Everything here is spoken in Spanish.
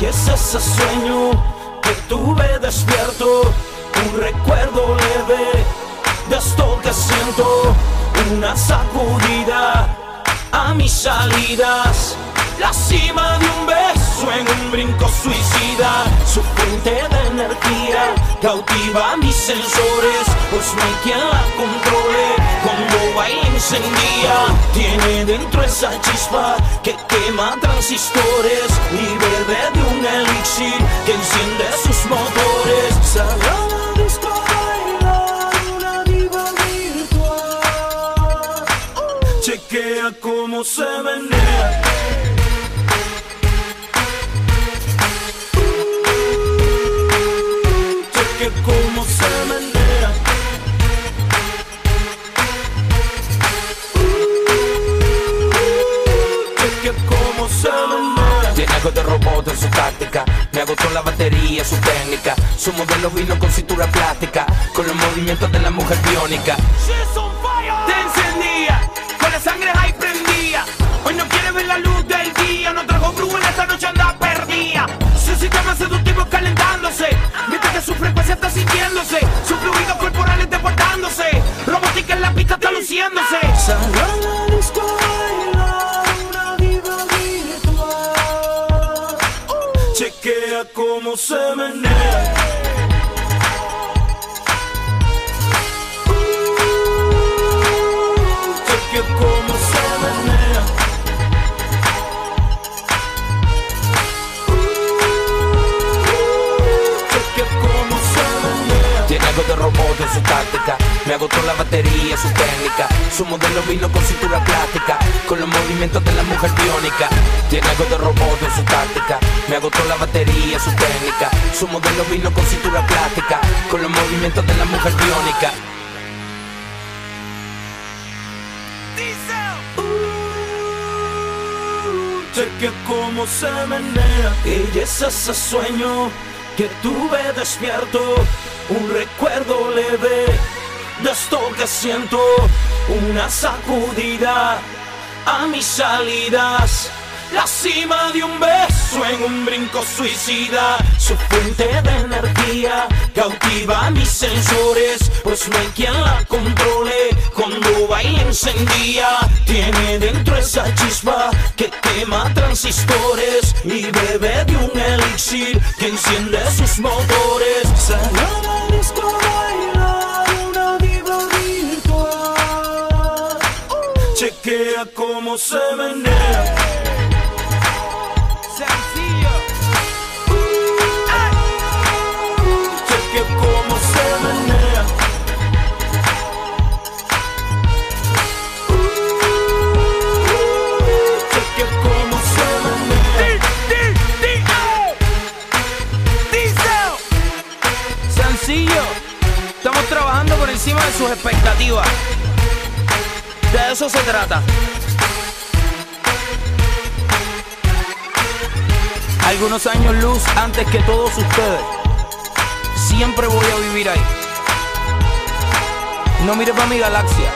Y es ese sueño que tuve despierto, un recuerdo leve de esto que siento, una sacudida a mis salidas, la cima de un beso en un brinco suicida, su fuente de energía cautiva mis sensores, pues no hay quien la controle, cuando baila encendía, tiene dentro esa chispa que quema transistores y bebe de un elixir que enciende sus motores. Sagrada disco una diva virtual. Chequea cómo se menea. Chequea cómo se menea. Chequea cómo se menea. Tiene algo de robot en su táctica. Me agotó la batería, su técnica. Su modelo vino con cintura plástica. Con los movimientos de la mujer biónica. Cómo se menea. Chequea cómo se menea. Chequea cómo se menea. Tiene de robot en su táctica. Me agotó la batería, su técnica. Su modelo vino con cintura plástica. Con los movimientos de la mujer biónica. Tiene algo de robot en su táctica. Me agotó la batería, su técnica. Su modelo vino con cintura plástica. Con los movimientos de la mujer biónica. Cheque cómo se menea Y es ese sueño que tuve despierto Un recuerdo leve de esto que siento Una sacudida a mis salidas la cima de un beso en un brinco suicida. Su fuente de energía cautiva mis sensores Pues no hay quien la controle. Cuando baila encendía Tiene dentro esa chispa que quema transistores Y bebe de un elixir que enciende sus motores Chequea cómo se menea Sencillo. Cheque cómo se menea. Cheque cómo se menea. Sencillo. Estamos trabajando por encima de sus expectativas. De eso se trata. Algunos años luz antes que todos ustedes. Siempre voy a vivir ahí. No mires para mi galaxia.